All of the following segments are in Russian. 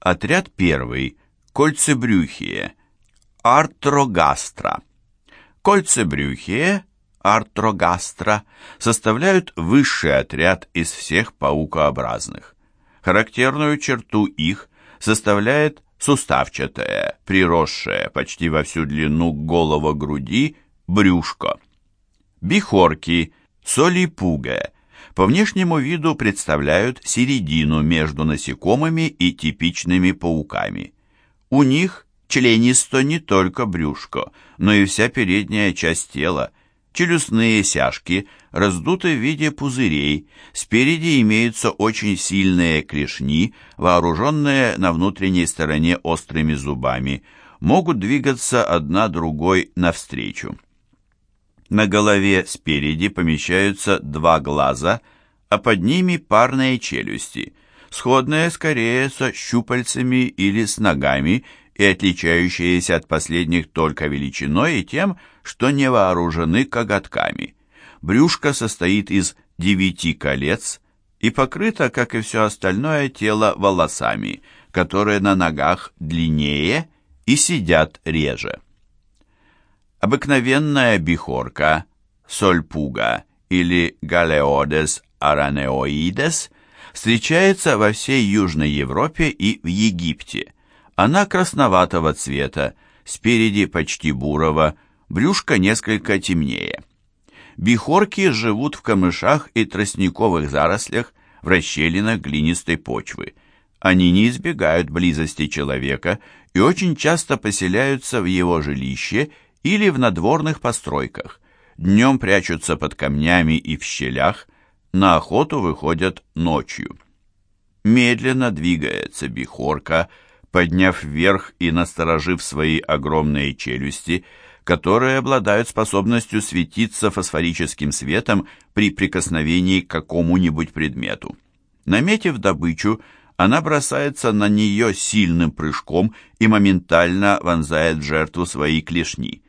Отряд первый. Кольцебрюхие. Артрогастра. Кольцебрюхие, артрогастра, составляют высший отряд из всех паукообразных. Характерную черту их составляет суставчатое, приросшее почти во всю длину голого груди брюшко. Бихорки, солипуга, по внешнему виду представляют середину между насекомыми и типичными пауками. У них членисто не только брюшко, но и вся передняя часть тела, челюстные сяжки раздуты в виде пузырей, спереди имеются очень сильные клешни, вооруженные на внутренней стороне острыми зубами, могут двигаться одна другой навстречу. На голове спереди помещаются два глаза, а под ними парные челюсти, сходные скорее со щупальцами или с ногами и отличающиеся от последних только величиной и тем, что не вооружены коготками. Брюшко состоит из девяти колец и покрыто, как и все остальное тело, волосами, которые на ногах длиннее и сидят реже. Обыкновенная бихорка, сольпуга или галеодес аранеоидес встречается во всей Южной Европе и в Египте. Она красноватого цвета, спереди почти бурого, брюшко несколько темнее. Бихорки живут в камышах и тростниковых зарослях в расщелинах глинистой почвы. Они не избегают близости человека и очень часто поселяются в его жилище или в надворных постройках. Днем прячутся под камнями и в щелях, на охоту выходят ночью. Медленно двигается бихорка, подняв вверх и насторожив свои огромные челюсти, которые обладают способностью светиться фосфорическим светом при прикосновении к какому-нибудь предмету. Наметив добычу, она бросается на нее сильным прыжком и моментально вонзает жертву свои клешни.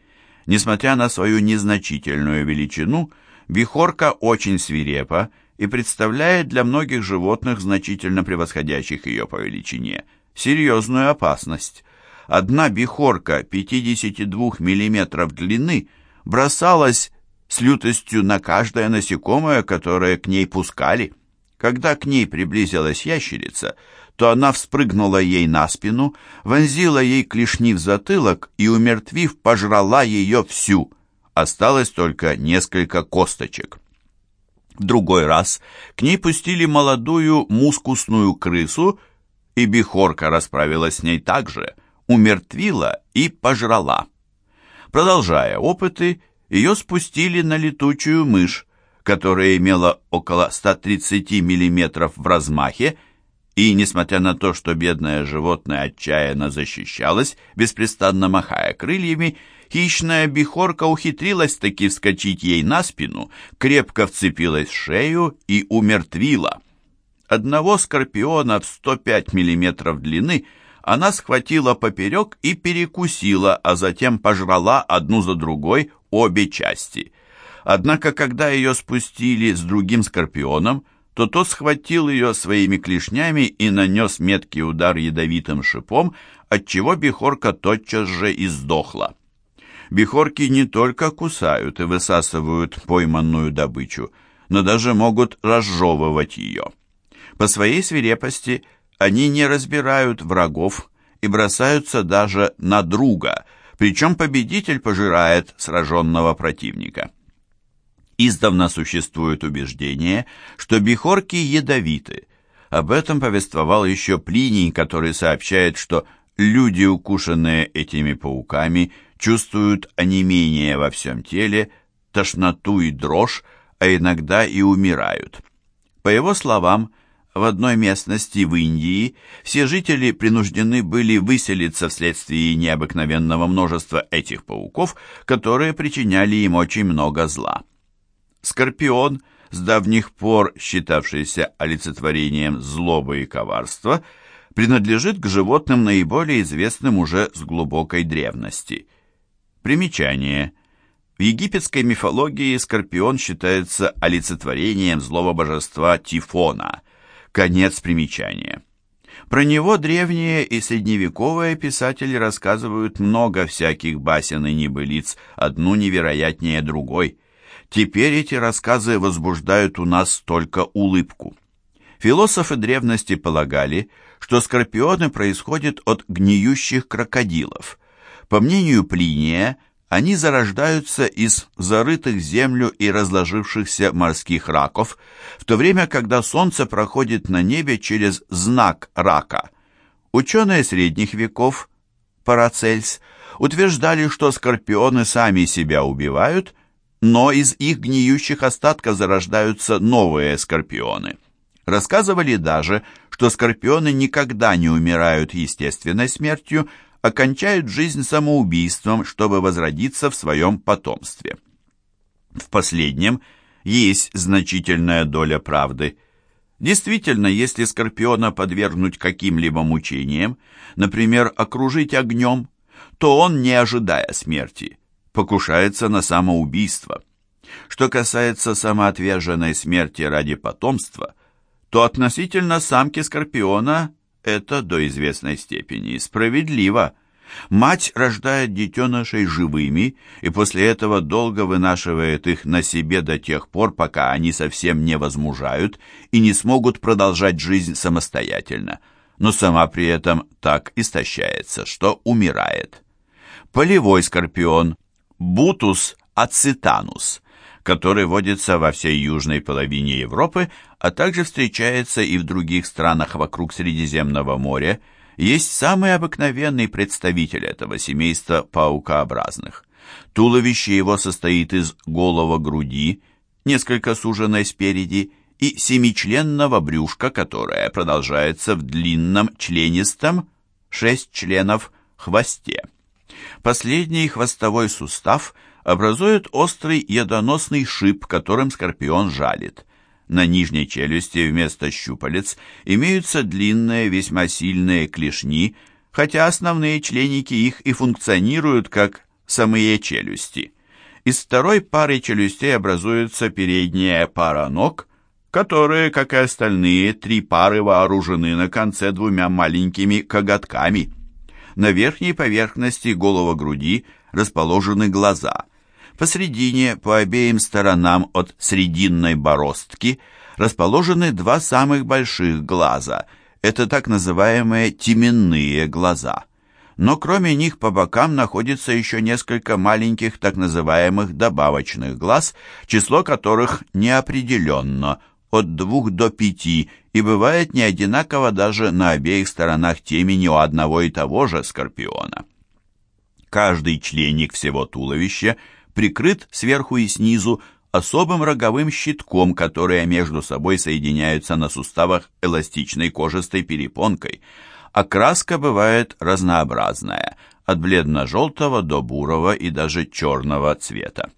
Несмотря на свою незначительную величину, бихорка очень свирепа и представляет для многих животных, значительно превосходящих ее по величине, серьезную опасность. Одна бихорка 52 мм длины бросалась с лютостью на каждое насекомое, которое к ней пускали. Когда к ней приблизилась ящерица, то она вспрыгнула ей на спину, вонзила ей клешни в затылок и, умертвив, пожрала ее всю. Осталось только несколько косточек. В другой раз к ней пустили молодую мускусную крысу, и Бихорка расправилась с ней так же, умертвила и пожрала. Продолжая опыты, ее спустили на летучую мышь, которая имела около 130 мм в размахе, и, несмотря на то, что бедное животное отчаянно защищалось, беспрестанно махая крыльями, хищная бихорка ухитрилась таки вскочить ей на спину, крепко вцепилась в шею и умертвила. Одного скорпиона в 105 мм длины она схватила поперек и перекусила, а затем пожрала одну за другой обе части – Однако, когда ее спустили с другим скорпионом, то тот схватил ее своими клешнями и нанес меткий удар ядовитым шипом, отчего бихорка тотчас же и сдохла. Бихорки не только кусают и высасывают пойманную добычу, но даже могут разжевывать ее. По своей свирепости они не разбирают врагов и бросаются даже на друга, причем победитель пожирает сраженного противника. Издавна существует убеждение, что бихорки ядовиты. Об этом повествовал еще Плиний, который сообщает, что люди, укушенные этими пауками, чувствуют онемение во всем теле, тошноту и дрожь, а иногда и умирают. По его словам, в одной местности в Индии все жители принуждены были выселиться вследствие необыкновенного множества этих пауков, которые причиняли им очень много зла. Скорпион, с давних пор считавшийся олицетворением злобы и коварства, принадлежит к животным наиболее известным уже с глубокой древности. Примечание. В египетской мифологии Скорпион считается олицетворением злого божества Тифона. Конец примечания. Про него древние и средневековые писатели рассказывают много всяких басен и небылиц, одну невероятнее другой. Теперь эти рассказы возбуждают у нас только улыбку. Философы древности полагали, что скорпионы происходят от гниющих крокодилов. По мнению Плиния, они зарождаются из зарытых землю и разложившихся морских раков, в то время, когда Солнце проходит на небе через знак рака. Ученые средних веков, Парацельс, утверждали, что скорпионы сами себя убивают, но из их гниющих остатков зарождаются новые скорпионы. Рассказывали даже, что скорпионы никогда не умирают естественной смертью, а кончают жизнь самоубийством, чтобы возродиться в своем потомстве. В последнем есть значительная доля правды. Действительно, если скорпиона подвергнуть каким-либо мучениям, например, окружить огнем, то он, не ожидая смерти, покушается на самоубийство. Что касается самоотверженной смерти ради потомства, то относительно самки Скорпиона это до известной степени справедливо. Мать рождает детенышей живыми и после этого долго вынашивает их на себе до тех пор, пока они совсем не возмужают и не смогут продолжать жизнь самостоятельно, но сама при этом так истощается, что умирает. Полевой скорпион Бутус ацитанус – который водится во всей южной половине Европы, а также встречается и в других странах вокруг Средиземного моря, есть самый обыкновенный представитель этого семейства паукообразных. Туловище его состоит из голого груди, несколько суженной спереди, и семичленного брюшка, которое продолжается в длинном членистом, шесть членов, хвосте. Последний хвостовой сустав – образует острый ядоносный шип, которым скорпион жалит. На нижней челюсти вместо щупалец имеются длинные, весьма сильные клешни, хотя основные членики их и функционируют как самые челюсти. Из второй пары челюстей образуется передняя пара ног, которые, как и остальные, три пары вооружены на конце двумя маленькими коготками. На верхней поверхности голого груди расположены глаза. Посредине, по обеим сторонам от срединной бороздки, расположены два самых больших глаза. Это так называемые теменные глаза. Но кроме них по бокам находится еще несколько маленьких так называемых добавочных глаз, число которых не определенно, от двух до пяти, и бывает не одинаково даже на обеих сторонах темени у одного и того же скорпиона. Каждый членик всего туловища прикрыт сверху и снизу особым роговым щитком, которые между собой соединяются на суставах эластичной кожистой перепонкой. Окраска бывает разнообразная, от бледно-желтого до бурого и даже черного цвета.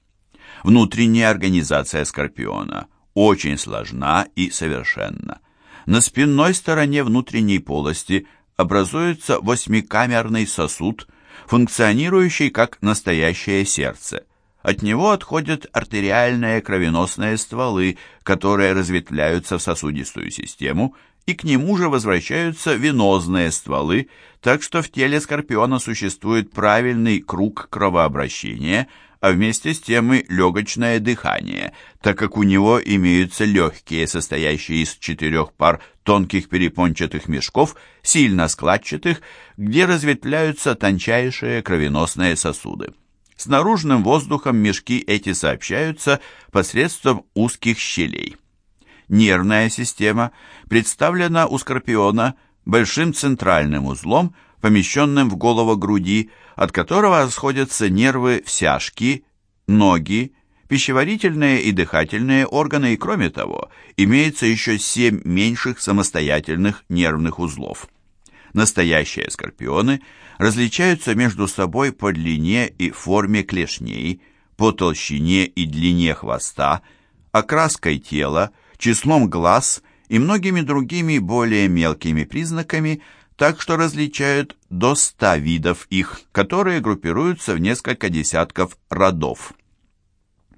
Внутренняя организация скорпиона очень сложна и совершенна. На спинной стороне внутренней полости образуется восьмикамерный сосуд, функционирующий как настоящее сердце. От него отходят артериальные кровеносные стволы, которые разветвляются в сосудистую систему, и к нему же возвращаются венозные стволы, так что в теле скорпиона существует правильный круг кровообращения, а вместе с тем и легочное дыхание, так как у него имеются легкие, состоящие из четырех пар тонких перепончатых мешков, сильно складчатых, где разветвляются тончайшие кровеносные сосуды. С наружным воздухом мешки эти сообщаются посредством узких щелей. Нервная система представлена у скорпиона большим центральным узлом, помещенным в голову-груди, от которого расходятся нервы всяжки, ноги, пищеварительные и дыхательные органы, и кроме того, имеется еще семь меньших самостоятельных нервных узлов. Настоящие скорпионы различаются между собой по длине и форме клешней, по толщине и длине хвоста, окраской тела, числом глаз и многими другими более мелкими признаками, так что различают до ста видов их, которые группируются в несколько десятков родов.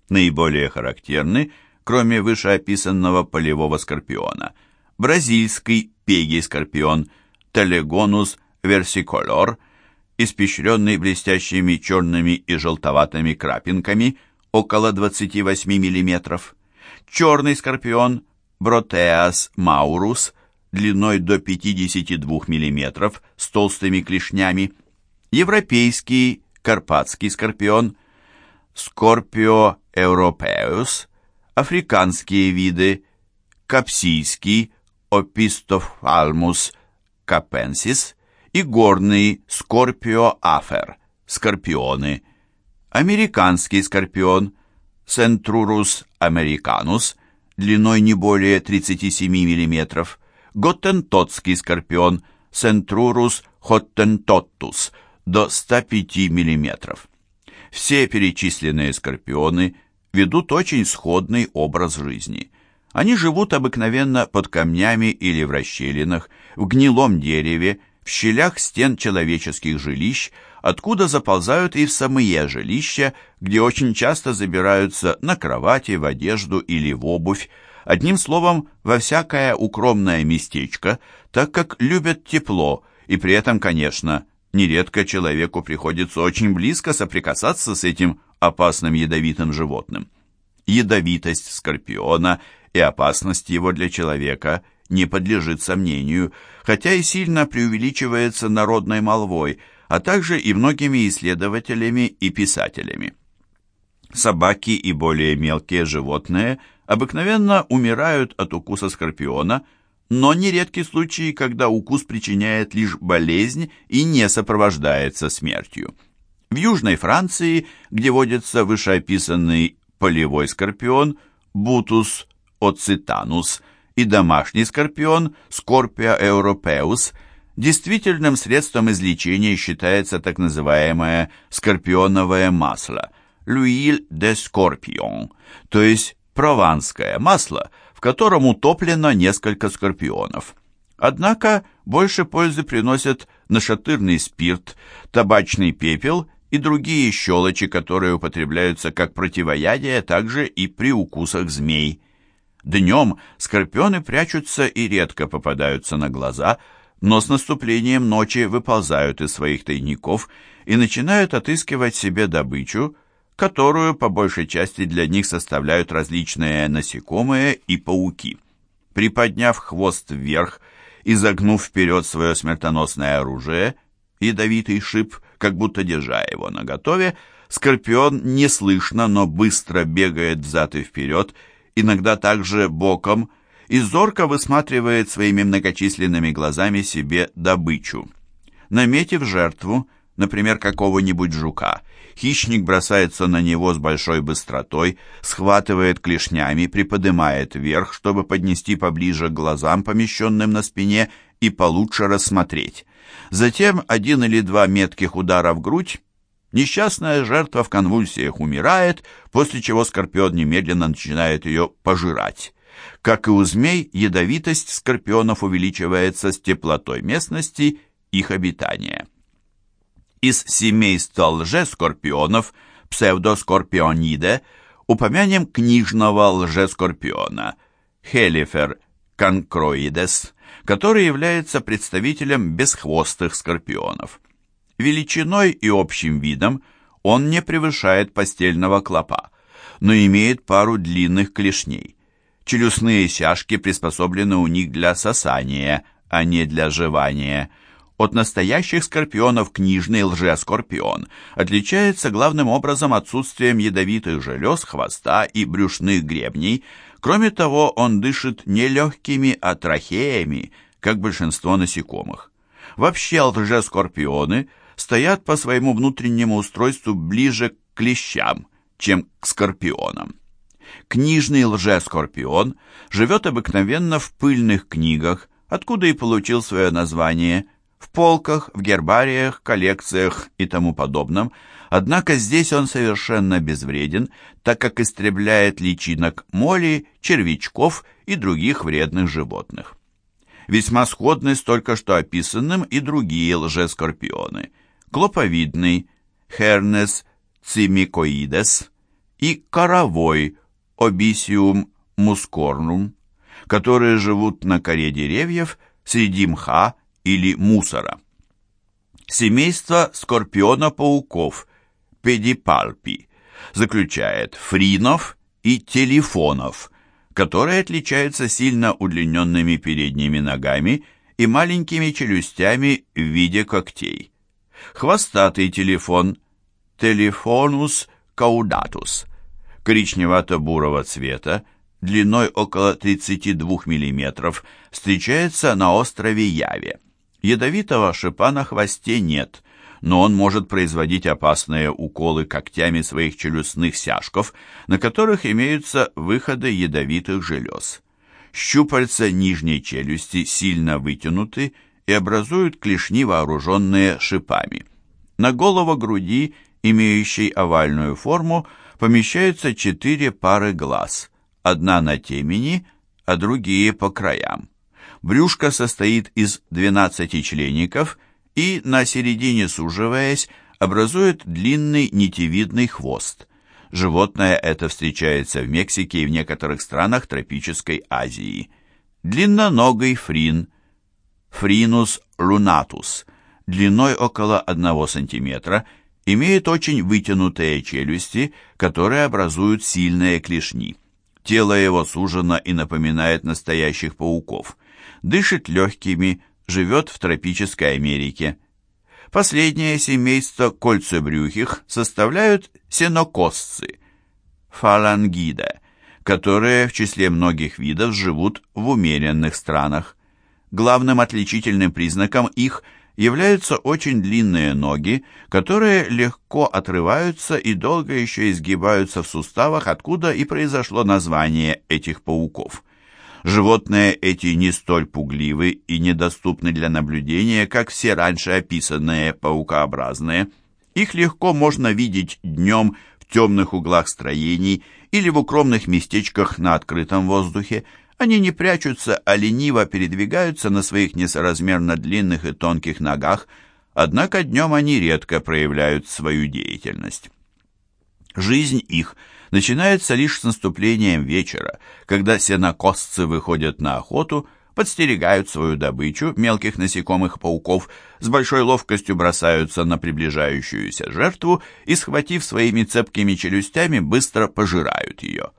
Наиболее характерны, кроме вышеописанного полевого скорпиона, бразильский пегий скорпион – Телегонус versicolor, испещренный блестящими черными и желтоватыми крапинками, около 28 мм. Черный скорпион Бротеас маурус, длиной до 52 мм, с толстыми клешнями. Европейский карпатский скорпион Скорпио европеус, африканские виды капсийский Опистофальмус капенсис и горный Скорпио афер, скорпионы, американский скорпион Centrurus americanus, длиной не более 37 мм, готтентотский скорпион Centrurus hottentottus, до 105 мм. Все перечисленные скорпионы ведут очень сходный образ жизни. Они живут обыкновенно под камнями или в расщелинах, в гнилом дереве, в щелях стен человеческих жилищ, откуда заползают и в самые жилища, где очень часто забираются на кровати, в одежду или в обувь, одним словом, во всякое укромное местечко, так как любят тепло, и при этом, конечно, нередко человеку приходится очень близко соприкасаться с этим опасным ядовитым животным. Ядовитость скорпиона и опасность его для человека не подлежит сомнению, хотя и сильно преувеличивается народной молвой, а также и многими исследователями и писателями. Собаки и более мелкие животные обыкновенно умирают от укуса скорпиона – но нередки случаи, когда укус причиняет лишь болезнь и не сопровождается смертью. В Южной Франции, где водится вышеописанный полевой скорпион Бутус оцитанус и домашний скорпион Скорпия европеус, действительным средством излечения считается так называемое скорпионовое масло – l'huile de scorpion, то есть прованское масло – котором утоплено несколько скорпионов. Однако больше пользы приносят нашатырный спирт, табачный пепел и другие щелочи, которые употребляются как противоядие, также и при укусах змей. Днем скорпионы прячутся и редко попадаются на глаза, но с наступлением ночи выползают из своих тайников и начинают отыскивать себе добычу, которую по большей части для них составляют различные насекомые и пауки. Приподняв хвост вверх и загнув вперед свое смертоносное оружие, ядовитый шип, как будто держа его наготове, скорпион неслышно, но быстро бегает взад и вперед, иногда также боком, и зорко высматривает своими многочисленными глазами себе добычу. Наметив жертву, например, какого-нибудь жука, хищник бросается на него с большой быстротой, схватывает клешнями, приподнимает вверх, чтобы поднести поближе к глазам, помещенным на спине, и получше рассмотреть. Затем один или два метких удара в грудь, несчастная жертва в конвульсиях умирает, после чего скорпион немедленно начинает ее пожирать. Как и у змей, ядовитость скорпионов увеличивается с теплотой местности их обитания из семейства лжескорпионов, псевдоскорпиониде, упомянем книжного лжескорпиона, Хелифер конкроидес, который является представителем бесхвостых скорпионов. Величиной и общим видом он не превышает постельного клопа, но имеет пару длинных клешней. Челюстные сяжки приспособлены у них для сосания, а не для жевания – от настоящих скорпионов книжный лжескорпион отличается главным образом отсутствием ядовитых желез, хвоста и брюшных гребней. Кроме того, он дышит не легкими, а трахеями, как большинство насекомых. Вообще лжескорпионы стоят по своему внутреннему устройству ближе к клещам, чем к скорпионам. Книжный лжескорпион живет обыкновенно в пыльных книгах, откуда и получил свое название – в полках, в гербариях, коллекциях и тому подобном, однако здесь он совершенно безвреден, так как истребляет личинок моли, червячков и других вредных животных. Весьма сходны с только что описанным и другие лжескорпионы. Клоповидный Хернес цимикоидес и коровой Обисиум мускорнум, которые живут на коре деревьев среди мха или мусора. Семейство скорпиона-пауков педипальпи заключает фринов и телефонов, которые отличаются сильно удлиненными передними ногами и маленькими челюстями в виде когтей. Хвостатый телефон Телефонус каудатус коричневато-бурого цвета, длиной около 32 мм, встречается на острове Яве. Ядовитого шипа на хвосте нет, но он может производить опасные уколы когтями своих челюстных сяжков, на которых имеются выходы ядовитых желез. Щупальца нижней челюсти сильно вытянуты и образуют клешни, вооруженные шипами. На голову-груди, имеющей овальную форму, помещаются четыре пары глаз, одна на темени, а другие по краям. Брюшко состоит из 12 члеников и, на середине суживаясь, образует длинный нитевидный хвост. Животное это встречается в Мексике и в некоторых странах тропической Азии. Длинноногий фрин, фринус лунатус, длиной около 1 см, имеет очень вытянутые челюсти, которые образуют сильные клешни. Тело его сужено и напоминает настоящих пауков дышит легкими, живет в тропической Америке. Последнее семейство кольцебрюхих составляют сенокосцы, фалангида, которые в числе многих видов живут в умеренных странах. Главным отличительным признаком их являются очень длинные ноги, которые легко отрываются и долго еще изгибаются в суставах, откуда и произошло название этих пауков. Животные эти не столь пугливы и недоступны для наблюдения, как все раньше описанные паукообразные. Их легко можно видеть днем в темных углах строений или в укромных местечках на открытом воздухе. Они не прячутся, а лениво передвигаются на своих несоразмерно длинных и тонких ногах, однако днем они редко проявляют свою деятельность. Жизнь их – начинается лишь с наступлением вечера, когда сенокосцы выходят на охоту, подстерегают свою добычу, мелких насекомых-пауков, с большой ловкостью бросаются на приближающуюся жертву и, схватив своими цепкими челюстями, быстро пожирают ее.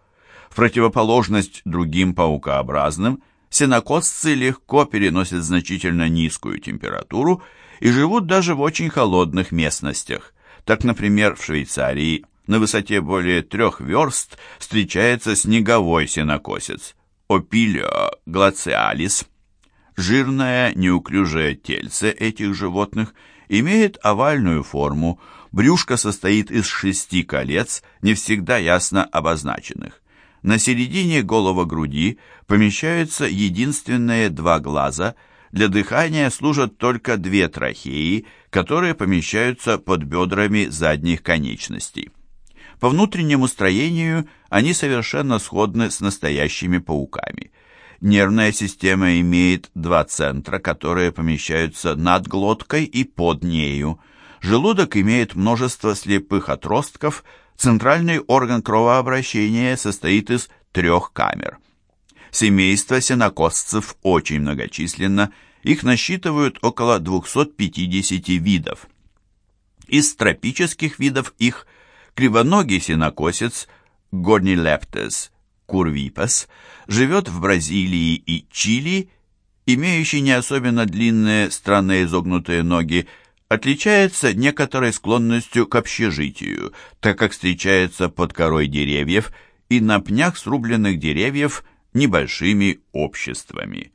В противоположность другим паукообразным, сенокосцы легко переносят значительно низкую температуру и живут даже в очень холодных местностях. Так, например, в Швейцарии на высоте более трех верст встречается снеговой сенокосец Опилио глациалис. Жирное неуклюжее тельце этих животных имеет овальную форму, брюшко состоит из шести колец, не всегда ясно обозначенных. На середине голова-груди помещаются единственные два глаза, для дыхания служат только две трахеи, которые помещаются под бедрами задних конечностей. По внутреннему строению они совершенно сходны с настоящими пауками. Нервная система имеет два центра, которые помещаются над глоткой и под нею. Желудок имеет множество слепых отростков, центральный орган кровообращения состоит из трех камер. Семейство сенокосцев очень многочисленно, их насчитывают около 250 видов. Из тропических видов их Кривоногий сенокосец Горнилептес курвипас живет в Бразилии и Чили, имеющий не особенно длинные странно изогнутые ноги, отличается некоторой склонностью к общежитию, так как встречается под корой деревьев и на пнях срубленных деревьев небольшими обществами.